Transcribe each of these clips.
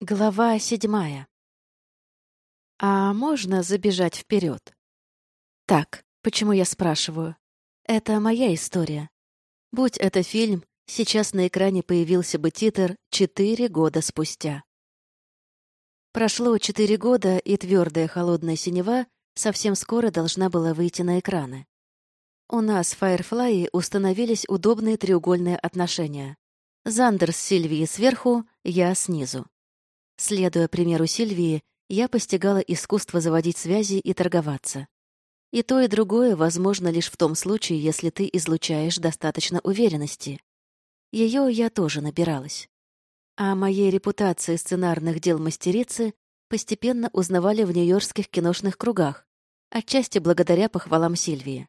Глава седьмая. А можно забежать вперед? Так, почему я спрашиваю? Это моя история. Будь это фильм, сейчас на экране появился бы титр «Четыре года спустя». Прошло четыре года, и твердая холодная синева совсем скоро должна была выйти на экраны. У нас в Firefly установились удобные треугольные отношения. Зандер с Сильвией сверху, я снизу. Следуя примеру Сильвии, я постигала искусство заводить связи и торговаться. И то, и другое возможно лишь в том случае, если ты излучаешь достаточно уверенности. Ее я тоже набиралась. А моей репутации сценарных дел мастерицы постепенно узнавали в нью-йоркских киношных кругах, отчасти благодаря похвалам Сильвии.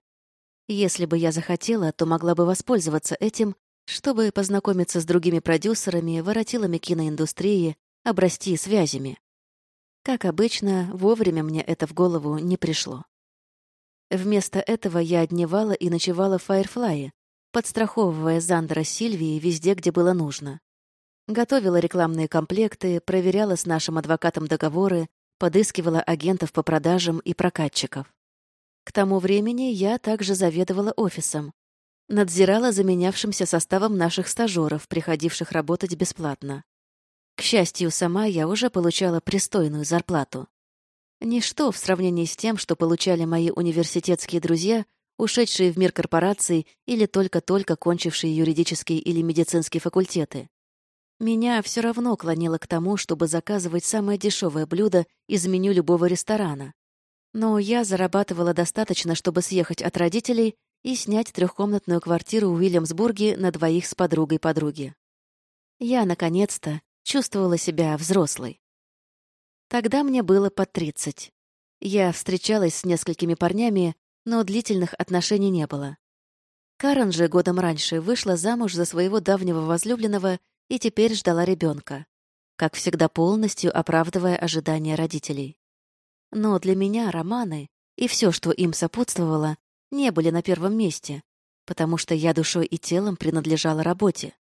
Если бы я захотела, то могла бы воспользоваться этим, чтобы познакомиться с другими продюсерами, воротилами киноиндустрии, обрасти связями. Как обычно, вовремя мне это в голову не пришло. Вместо этого я одневала и ночевала в Файрфлае, подстраховывая Зандера с Сильвией везде, где было нужно. Готовила рекламные комплекты, проверяла с нашим адвокатом договоры, подыскивала агентов по продажам и прокатчиков. К тому времени я также заведовала офисом, надзирала за менявшимся составом наших стажеров, приходивших работать бесплатно. К счастью, сама я уже получала пристойную зарплату. Ничто в сравнении с тем, что получали мои университетские друзья, ушедшие в мир корпораций или только-только кончившие юридические или медицинские факультеты. Меня все равно клонило к тому, чтобы заказывать самое дешевое блюдо из меню любого ресторана. Но я зарабатывала достаточно, чтобы съехать от родителей и снять трехкомнатную квартиру в Уильямсбурге на двоих с подругой подруги. Я, наконец-то, чувствовала себя взрослой. Тогда мне было по тридцать. Я встречалась с несколькими парнями, но длительных отношений не было. Карен же годом раньше вышла замуж за своего давнего возлюбленного и теперь ждала ребенка, как всегда полностью оправдывая ожидания родителей. Но для меня романы и все, что им сопутствовало, не были на первом месте, потому что я душой и телом принадлежала работе.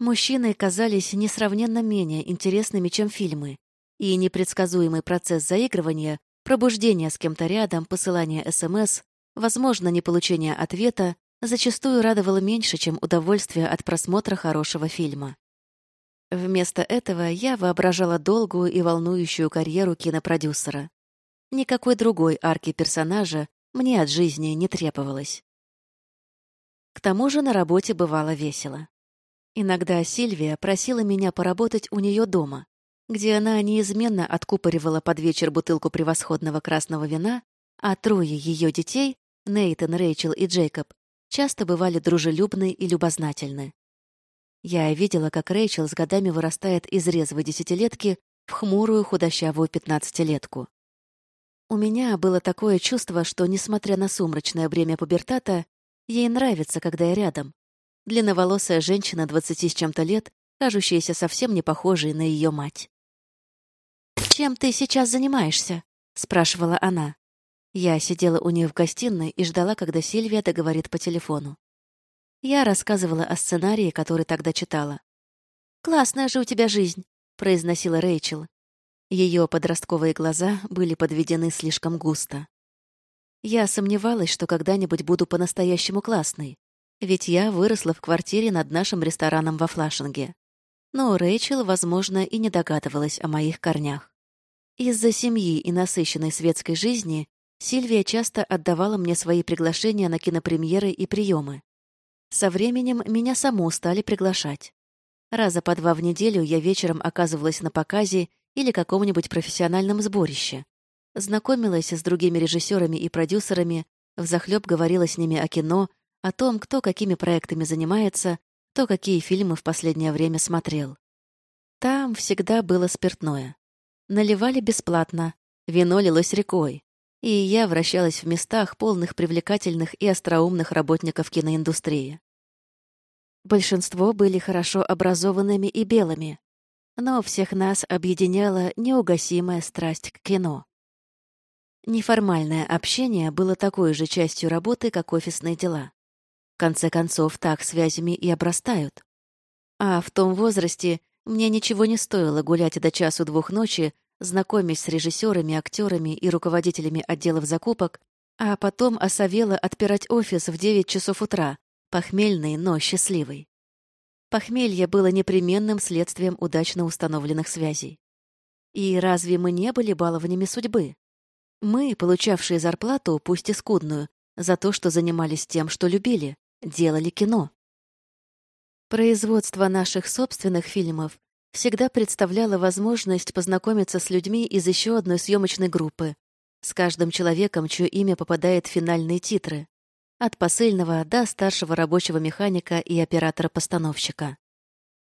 Мужчины казались несравненно менее интересными, чем фильмы, и непредсказуемый процесс заигрывания, пробуждения с кем-то рядом, посылания СМС, возможно, не получение ответа, зачастую радовало меньше, чем удовольствие от просмотра хорошего фильма. Вместо этого я воображала долгую и волнующую карьеру кинопродюсера. Никакой другой арки персонажа мне от жизни не требовалось. К тому же на работе бывало весело. Иногда Сильвия просила меня поработать у нее дома, где она неизменно откупоривала под вечер бутылку превосходного красного вина, а трое ее детей, Нейтан, Рэйчел и Джейкоб, часто бывали дружелюбны и любознательны. Я видела, как Рэйчел с годами вырастает из резвой десятилетки в хмурую худощавую пятнадцатилетку. У меня было такое чувство, что, несмотря на сумрачное бремя пубертата, ей нравится, когда я рядом, длинноволосая женщина двадцати с чем-то лет, кажущаяся совсем не похожей на ее мать. «Чем ты сейчас занимаешься?» — спрашивала она. Я сидела у нее в гостиной и ждала, когда Сильвия договорит по телефону. Я рассказывала о сценарии, который тогда читала. «Классная же у тебя жизнь», — произносила Рэйчел. Ее подростковые глаза были подведены слишком густо. Я сомневалась, что когда-нибудь буду по-настоящему классной, ведь я выросла в квартире над нашим рестораном во Флашинге. Но Рэйчел, возможно, и не догадывалась о моих корнях. Из-за семьи и насыщенной светской жизни Сильвия часто отдавала мне свои приглашения на кинопремьеры и приемы. Со временем меня саму стали приглашать. Раза по два в неделю я вечером оказывалась на показе или каком-нибудь профессиональном сборище. Знакомилась с другими режиссерами и продюсерами, взахлеб говорила с ними о кино, о том, кто какими проектами занимается, кто какие фильмы в последнее время смотрел. Там всегда было спиртное. Наливали бесплатно, вино лилось рекой, и я вращалась в местах, полных привлекательных и остроумных работников киноиндустрии. Большинство были хорошо образованными и белыми, но всех нас объединяла неугасимая страсть к кино. Неформальное общение было такой же частью работы, как офисные дела конце концов, так связями и обрастают. А в том возрасте Мне ничего не стоило гулять до часу-двух ночи, знакомясь с режиссерами, актерами и руководителями отделов закупок, а потом осовела отпирать офис в девять часов утра, похмельный, но счастливый. Похмелье было непременным следствием удачно установленных связей. И разве мы не были баловнями судьбы? Мы, получавшие зарплату, пусть и скудную, за то, что занимались тем, что любили, делали кино. Производство наших собственных фильмов всегда представляло возможность познакомиться с людьми из еще одной съемочной группы, с каждым человеком, чье имя попадает в финальные титры, от посыльного до старшего рабочего механика и оператора-постановщика.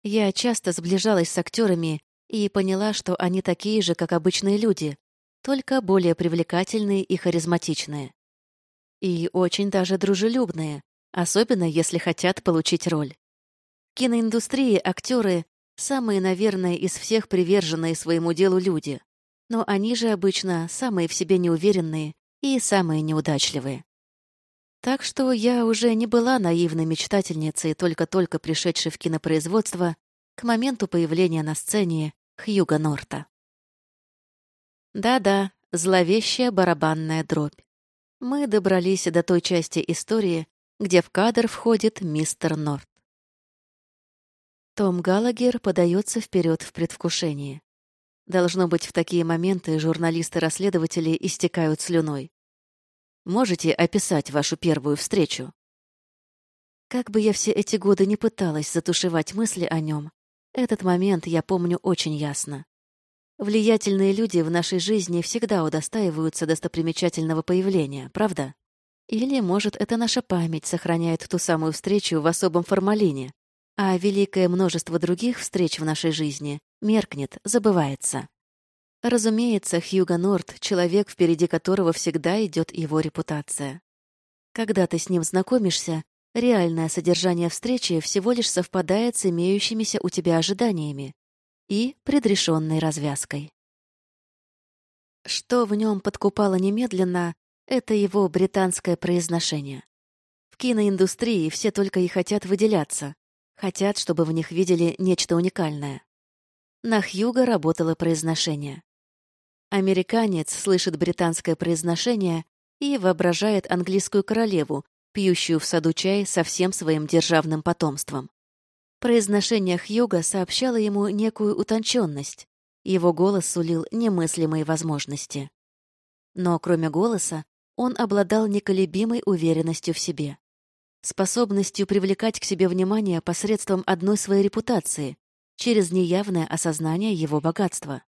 Я часто сближалась с актерами и поняла, что они такие же, как обычные люди, только более привлекательные и харизматичные. И очень даже дружелюбные, особенно если хотят получить роль. В киноиндустрии актеры — самые, наверное, из всех приверженные своему делу люди, но они же обычно самые в себе неуверенные и самые неудачливые. Так что я уже не была наивной мечтательницей, только-только пришедшей в кинопроизводство к моменту появления на сцене Хьюга Норта. Да-да, зловещая барабанная дробь. Мы добрались до той части истории, где в кадр входит мистер Норт. Том Галагер подается вперед в предвкушении. Должно быть, в такие моменты журналисты-расследователи истекают слюной. Можете описать вашу первую встречу? Как бы я все эти годы не пыталась затушевать мысли о нем, этот момент я помню очень ясно. Влиятельные люди в нашей жизни всегда удостаиваются достопримечательного появления, правда? Или, может, это наша память сохраняет ту самую встречу в особом формалине, а великое множество других встреч в нашей жизни меркнет, забывается. Разумеется, Хьюго Норт — человек, впереди которого всегда идет его репутация. Когда ты с ним знакомишься, реальное содержание встречи всего лишь совпадает с имеющимися у тебя ожиданиями и предрешенной развязкой. Что в нем подкупало немедленно, это его британское произношение. В киноиндустрии все только и хотят выделяться, хотят, чтобы в них видели нечто уникальное. На Хьюго работало произношение. Американец слышит британское произношение и воображает английскую королеву, пьющую в саду чай со всем своим державным потомством. Произношение Хьюга сообщало ему некую утонченность. Его голос сулил немыслимые возможности. Но кроме голоса, он обладал неколебимой уверенностью в себе. Способностью привлекать к себе внимание посредством одной своей репутации, через неявное осознание его богатства.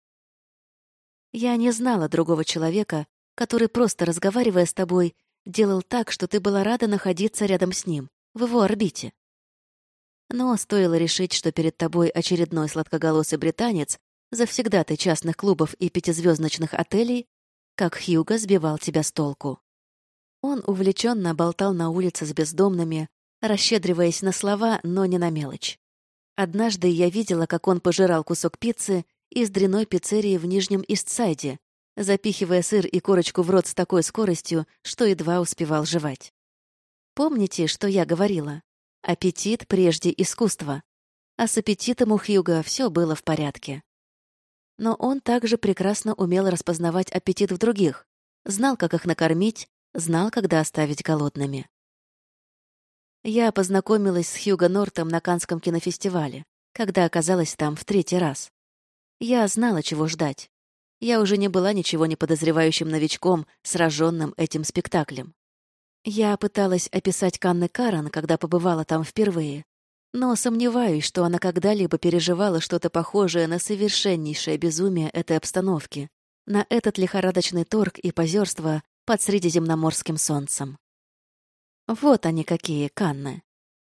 Я не знала другого человека, который, просто разговаривая с тобой, делал так, что ты была рада находиться рядом с ним, в его орбите. Но стоило решить, что перед тобой очередной сладкоголосый британец, завсегдатый частных клубов и пятизвездочных отелей, как Хьюго сбивал тебя с толку. Он увлеченно болтал на улице с бездомными, расщедриваясь на слова, но не на мелочь. Однажды я видела, как он пожирал кусок пиццы из дряной пиццерии в Нижнем Истсайде, запихивая сыр и корочку в рот с такой скоростью, что едва успевал жевать. Помните, что я говорила? Аппетит прежде искусства. А с аппетитом у Хьюга все было в порядке. Но он также прекрасно умел распознавать аппетит в других, знал, как их накормить, знал, когда оставить голодными. Я познакомилась с Хьюго Нортом на Канском кинофестивале, когда оказалась там в третий раз. Я знала, чего ждать. Я уже не была ничего не подозревающим новичком, сраженным этим спектаклем. Я пыталась описать Канны Карен, когда побывала там впервые, но сомневаюсь, что она когда-либо переживала что-то похожее на совершеннейшее безумие этой обстановки, на этот лихорадочный торг и позерство под средиземноморским солнцем. Вот они какие, Канны.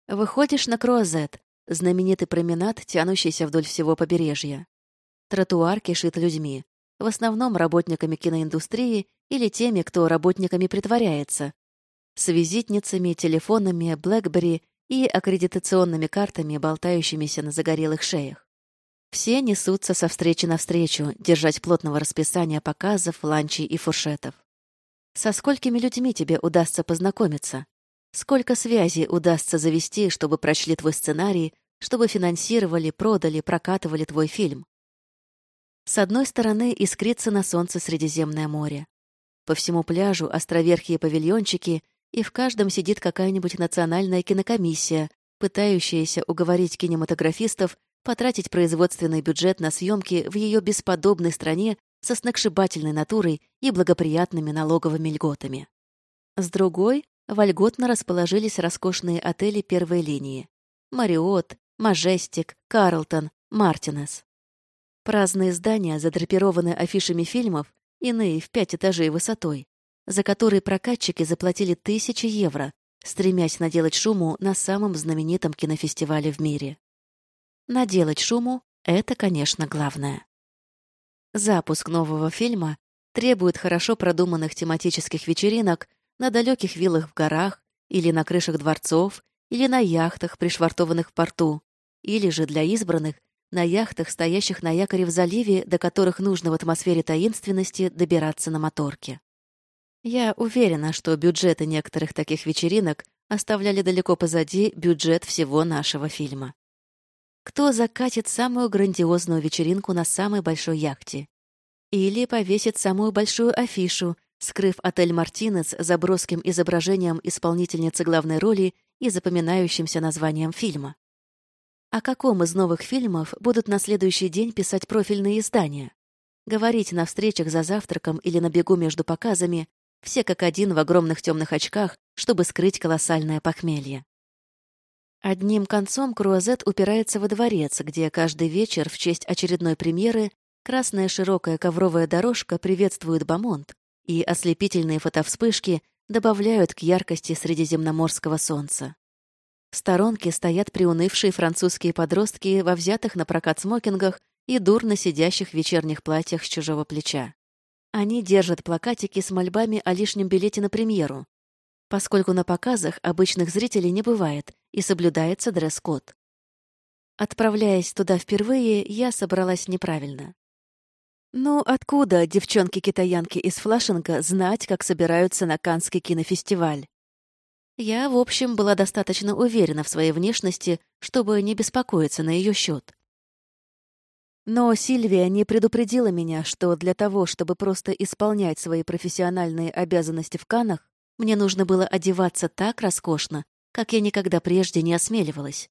Выходишь на Круазет, знаменитый променад, тянущийся вдоль всего побережья. Тротуар кишит людьми, в основном работниками киноиндустрии или теми, кто работниками притворяется, с визитницами, телефонами, BlackBerry и аккредитационными картами, болтающимися на загорелых шеях. Все несутся со встречи на встречу, держать плотного расписания показов, ланчей и фуршетов. Со сколькими людьми тебе удастся познакомиться? Сколько связей удастся завести, чтобы прочли твой сценарий, чтобы финансировали, продали, прокатывали твой фильм. С одной стороны искрится на солнце Средиземное море. По всему пляжу островерхие павильончики, и в каждом сидит какая-нибудь национальная кинокомиссия, пытающаяся уговорить кинематографистов потратить производственный бюджет на съемки в ее бесподобной стране со сногсшибательной натурой и благоприятными налоговыми льготами. С другой, вольготно расположились роскошные отели первой линии. Мариот, Мажестик, Карлтон, Мартинес. Праздные здания задрапированы афишами фильмов, иные в пять этажей высотой, за которые прокатчики заплатили тысячи евро, стремясь наделать шуму на самом знаменитом кинофестивале в мире. Наделать шуму — это, конечно, главное. Запуск нового фильма требует хорошо продуманных тематических вечеринок на далеких виллах в горах или на крышах дворцов, или на яхтах, пришвартованных в порту, или же для избранных на яхтах, стоящих на якоре в заливе, до которых нужно в атмосфере таинственности добираться на моторке. Я уверена, что бюджеты некоторых таких вечеринок оставляли далеко позади бюджет всего нашего фильма. Кто закатит самую грандиозную вечеринку на самой большой яхте? Или повесит самую большую афишу, скрыв отель «Мартинес» за броским изображением исполнительницы главной роли и запоминающимся названием фильма? О каком из новых фильмов будут на следующий день писать профильные издания? Говорить на встречах за завтраком или на бегу между показами, все как один в огромных темных очках, чтобы скрыть колоссальное похмелье. Одним концом Круазет упирается во дворец, где каждый вечер в честь очередной премьеры красная широкая ковровая дорожка приветствует Бамонт, и ослепительные фотовспышки добавляют к яркости средиземноморского солнца. В сторонке стоят приунывшие французские подростки во взятых на прокат смокингах и дурно сидящих в вечерних платьях с чужого плеча. Они держат плакатики с мольбами о лишнем билете на премьеру, поскольку на показах обычных зрителей не бывает и соблюдается дресс-код. Отправляясь туда впервые, я собралась неправильно. Ну, откуда девчонки-китаянки из Флашинга знать, как собираются на Канский кинофестиваль? Я, в общем, была достаточно уверена в своей внешности, чтобы не беспокоиться на ее счет. Но Сильвия не предупредила меня, что для того, чтобы просто исполнять свои профессиональные обязанности в Канах, мне нужно было одеваться так роскошно, как я никогда прежде не осмеливалась.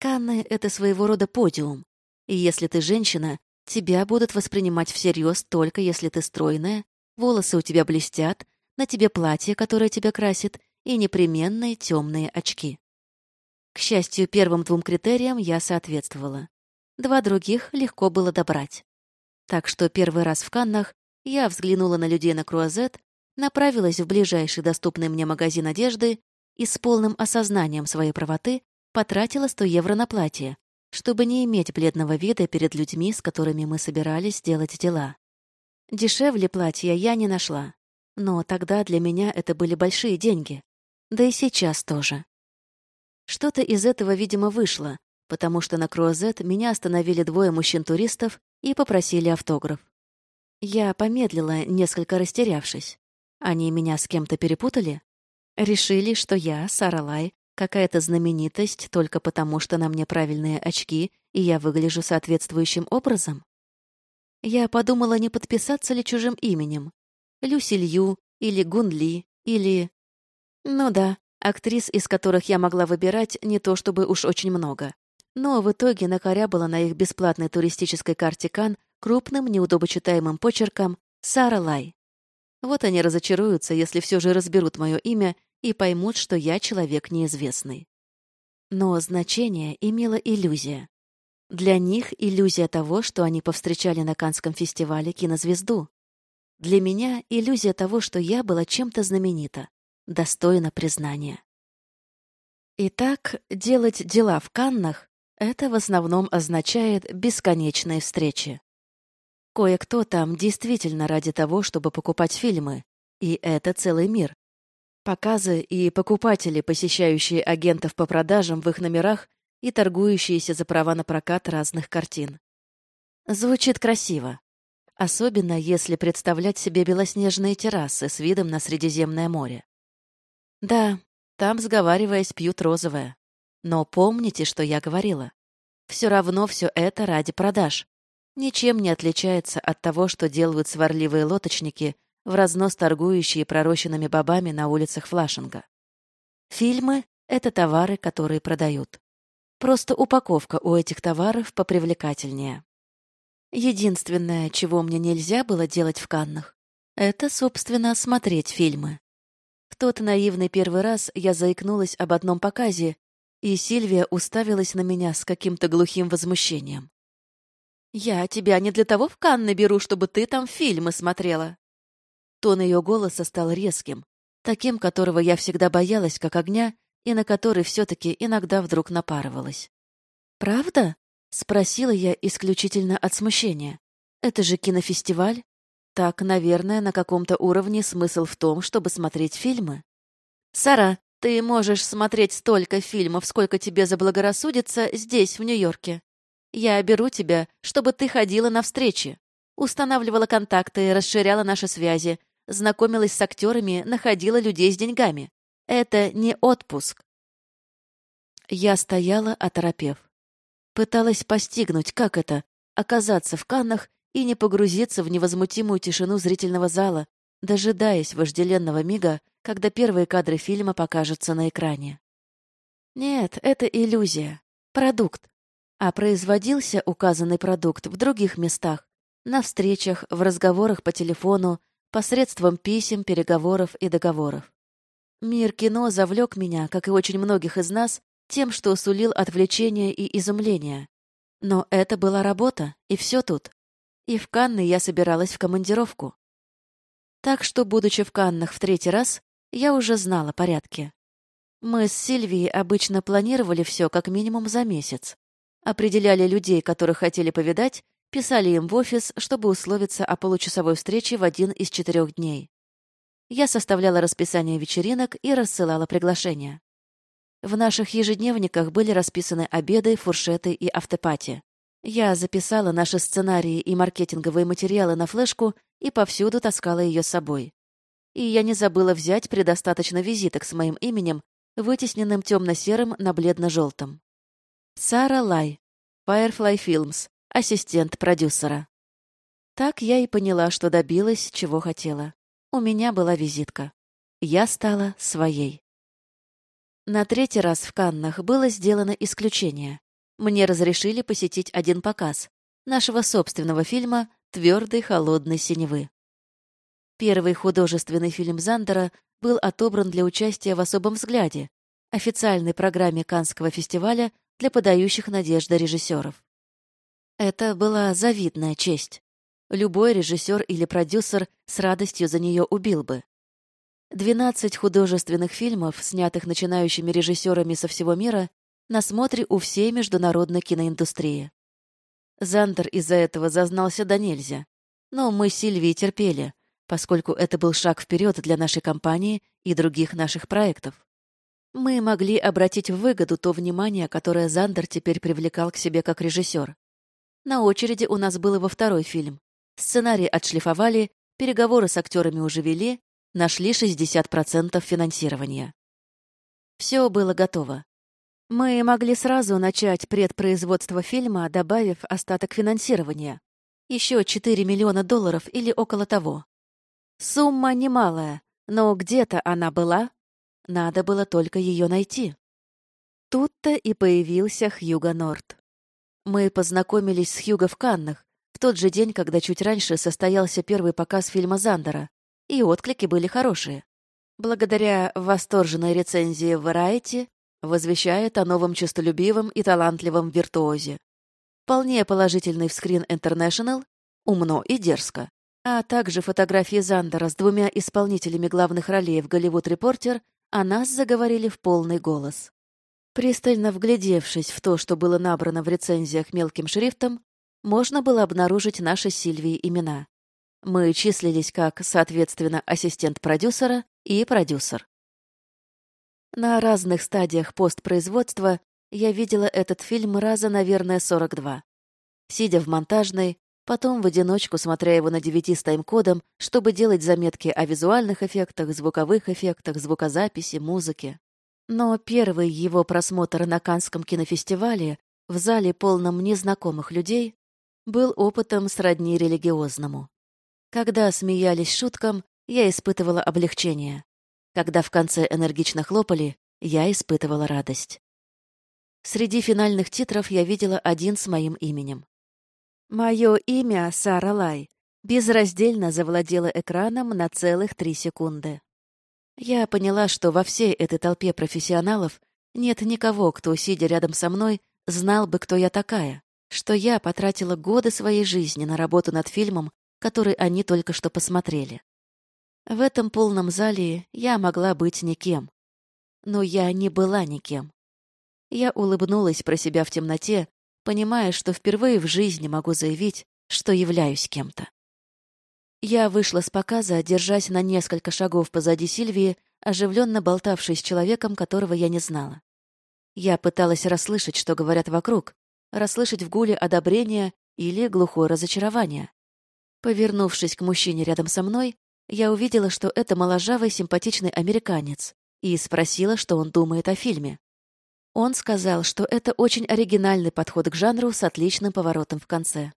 Канны — это своего рода подиум. И если ты женщина, тебя будут воспринимать всерьез только если ты стройная, волосы у тебя блестят, на тебе платье, которое тебя красит, и непременные темные очки. К счастью, первым двум критериям я соответствовала. Два других легко было добрать. Так что первый раз в Каннах я взглянула на людей на круазет направилась в ближайший доступный мне магазин одежды и с полным осознанием своей правоты потратила 100 евро на платье, чтобы не иметь бледного вида перед людьми, с которыми мы собирались делать дела. Дешевле платья я не нашла, но тогда для меня это были большие деньги, да и сейчас тоже. Что-то из этого, видимо, вышло, потому что на Круазет меня остановили двое мужчин-туристов и попросили автограф. Я помедлила, несколько растерявшись. Они меня с кем-то перепутали? Решили, что я, Саралай, какая-то знаменитость только потому, что на мне правильные очки, и я выгляжу соответствующим образом? Я подумала, не подписаться ли чужим именем. Люси Лью или Гунли или... Ну да, актрис, из которых я могла выбирать, не то чтобы уж очень много. Но в итоге накорябала на их бесплатной туристической карте Кан крупным, неудобочитаемым почерком «Сара Лай». Вот они разочаруются, если все же разберут мое имя и поймут, что я человек неизвестный. Но значение имела иллюзия. Для них иллюзия того, что они повстречали на Канском фестивале кинозвезду. Для меня иллюзия того, что я была чем-то знаменита, достойна признания. Итак, делать дела в Каннах — это в основном означает бесконечные встречи. Кое-кто там действительно ради того, чтобы покупать фильмы. И это целый мир. Показы и покупатели, посещающие агентов по продажам в их номерах и торгующиеся за права на прокат разных картин. Звучит красиво. Особенно, если представлять себе белоснежные террасы с видом на Средиземное море. Да, там, сговариваясь, пьют розовое. Но помните, что я говорила. Все равно все это ради продаж. Ничем не отличается от того, что делают сварливые лоточники, в разнос торгующие пророщенными бобами на улицах Флашинга. Фильмы — это товары, которые продают. Просто упаковка у этих товаров попривлекательнее. Единственное, чего мне нельзя было делать в Каннах, это, собственно, смотреть фильмы. В тот наивный первый раз я заикнулась об одном показе, и Сильвия уставилась на меня с каким-то глухим возмущением. «Я тебя не для того в Канны беру, чтобы ты там фильмы смотрела». Тон ее голоса стал резким, таким, которого я всегда боялась, как огня, и на который все-таки иногда вдруг напарывалась. «Правда?» — спросила я исключительно от смущения. «Это же кинофестиваль. Так, наверное, на каком-то уровне смысл в том, чтобы смотреть фильмы». «Сара, ты можешь смотреть столько фильмов, сколько тебе заблагорассудится здесь, в Нью-Йорке. Я беру тебя, чтобы ты ходила на встречи, устанавливала контакты, расширяла наши связи, знакомилась с актерами, находила людей с деньгами. Это не отпуск. Я стояла, оторопев. Пыталась постигнуть, как это — оказаться в Каннах и не погрузиться в невозмутимую тишину зрительного зала, дожидаясь вожделенного мига, когда первые кадры фильма покажутся на экране. Нет, это иллюзия. Продукт. А производился указанный продукт в других местах, на встречах, в разговорах по телефону, посредством писем, переговоров и договоров. Мир кино завлек меня, как и очень многих из нас, тем, что сулил отвлечение и изумление. Но это была работа, и все тут. И в Канны я собиралась в командировку. Так что, будучи в Каннах в третий раз, я уже знала порядки. Мы с Сильвией обычно планировали все как минимум за месяц. Определяли людей, которых хотели повидать, писали им в офис, чтобы условиться о получасовой встрече в один из четырех дней. Я составляла расписание вечеринок и рассылала приглашения. В наших ежедневниках были расписаны обеды, фуршеты и автопати. Я записала наши сценарии и маркетинговые материалы на флешку и повсюду таскала ее с собой. И я не забыла взять предостаточно визиток с моим именем, вытесненным темно-серым на бледно-желтом. Сара Лай, Firefly Films, ассистент продюсера. Так я и поняла, что добилась, чего хотела. У меня была визитка. Я стала своей. На третий раз в Каннах было сделано исключение. Мне разрешили посетить один показ нашего собственного фильма «Твердый холодный синевы». Первый художественный фильм Зандера был отобран для участия в «Особом взгляде», официальной программе Каннского фестиваля для подающих надежды режиссеров. Это была завидная честь. Любой режиссер или продюсер с радостью за нее убил бы. Двенадцать художественных фильмов, снятых начинающими режиссерами со всего мира, на смотре у всей международной киноиндустрии. Зандер из-за этого зазнался до нельзя. Но мы с Сильвией терпели, поскольку это был шаг вперед для нашей компании и других наших проектов. Мы могли обратить в выгоду то внимание, которое Зандер теперь привлекал к себе как режиссер. На очереди у нас был его второй фильм Сценарий отшлифовали, переговоры с актерами уже вели, нашли 60% финансирования. Все было готово. Мы могли сразу начать предпроизводство фильма, добавив остаток финансирования. Еще 4 миллиона долларов или около того. Сумма немалая, но где-то она была. Надо было только ее найти. Тут-то и появился Хьюго Норт. Мы познакомились с Хьюго в Каннах, тот же день, когда чуть раньше состоялся первый показ фильма Зандера, и отклики были хорошие. Благодаря восторженной рецензии в Variety возвещает о новом честолюбивом и талантливом виртуозе. Вполне положительный в Screen International, умно и дерзко. А также фотографии Зандера с двумя исполнителями главных ролей в «Голливуд Репортер» о нас заговорили в полный голос. Пристально вглядевшись в то, что было набрано в рецензиях мелким шрифтом, можно было обнаружить наши Сильвии имена. Мы числились как, соответственно, ассистент продюсера и продюсер. На разных стадиях постпроизводства я видела этот фильм раза, наверное, 42. Сидя в монтажной, потом в одиночку, смотря его на DVD с тайм-кодом, чтобы делать заметки о визуальных эффектах, звуковых эффектах, звукозаписи, музыке. Но первый его просмотр на Канском кинофестивале в зале, полном незнакомых людей, был опытом сродни религиозному. Когда смеялись шуткам, я испытывала облегчение. Когда в конце энергично хлопали, я испытывала радость. Среди финальных титров я видела один с моим именем. Мое имя, Сара Лай, безраздельно завладело экраном на целых три секунды. Я поняла, что во всей этой толпе профессионалов нет никого, кто, сидя рядом со мной, знал бы, кто я такая, что я потратила годы своей жизни на работу над фильмом, который они только что посмотрели. В этом полном зале я могла быть никем. Но я не была никем. Я улыбнулась про себя в темноте, понимая, что впервые в жизни могу заявить, что являюсь кем-то. Я вышла с показа, держась на несколько шагов позади Сильвии, оживленно болтавшей с человеком, которого я не знала. Я пыталась расслышать, что говорят вокруг, расслышать в гуле одобрение или глухое разочарование. Повернувшись к мужчине рядом со мной, я увидела, что это моложавый симпатичный американец, и спросила, что он думает о фильме. Он сказал, что это очень оригинальный подход к жанру с отличным поворотом в конце.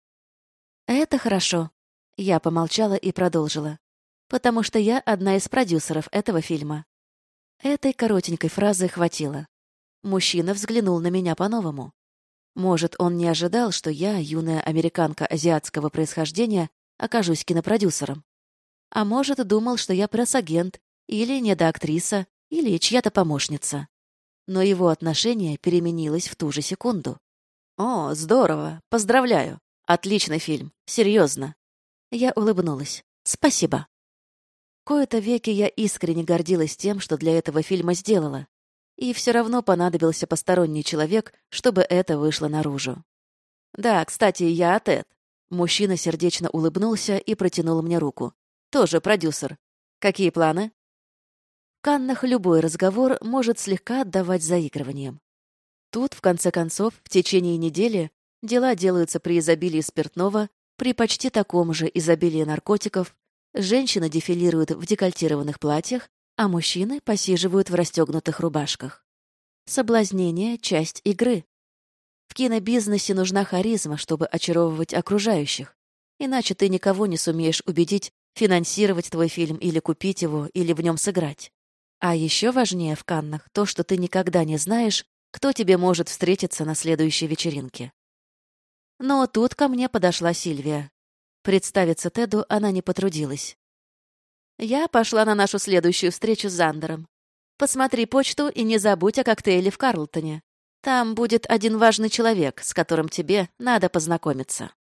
«Это хорошо». Я помолчала и продолжила. «Потому что я одна из продюсеров этого фильма». Этой коротенькой фразы хватило. Мужчина взглянул на меня по-новому. Может, он не ожидал, что я, юная американка азиатского происхождения, окажусь кинопродюсером. А может, думал, что я пресс-агент, или недоактриса, или чья-то помощница но его отношение переменилось в ту же секунду. «О, здорово! Поздравляю! Отличный фильм! Серьезно!» Я улыбнулась. «Спасибо!» Кое-то веки я искренне гордилась тем, что для этого фильма сделала. И все равно понадобился посторонний человек, чтобы это вышло наружу. «Да, кстати, я Тед». Мужчина сердечно улыбнулся и протянул мне руку. «Тоже продюсер. Какие планы?» Каннах любой разговор может слегка отдавать заигрыванием. Тут, в конце концов, в течение недели дела делаются при изобилии спиртного, при почти таком же изобилии наркотиков, женщины дефилируют в декольтированных платьях, а мужчины посиживают в расстегнутых рубашках. Соблазнение — часть игры. В кинобизнесе нужна харизма, чтобы очаровывать окружающих, иначе ты никого не сумеешь убедить финансировать твой фильм или купить его, или в нем сыграть. А еще важнее в Каннах то, что ты никогда не знаешь, кто тебе может встретиться на следующей вечеринке. Но тут ко мне подошла Сильвия. Представиться Теду она не потрудилась. Я пошла на нашу следующую встречу с Зандером. Посмотри почту и не забудь о коктейле в Карлтоне. Там будет один важный человек, с которым тебе надо познакомиться.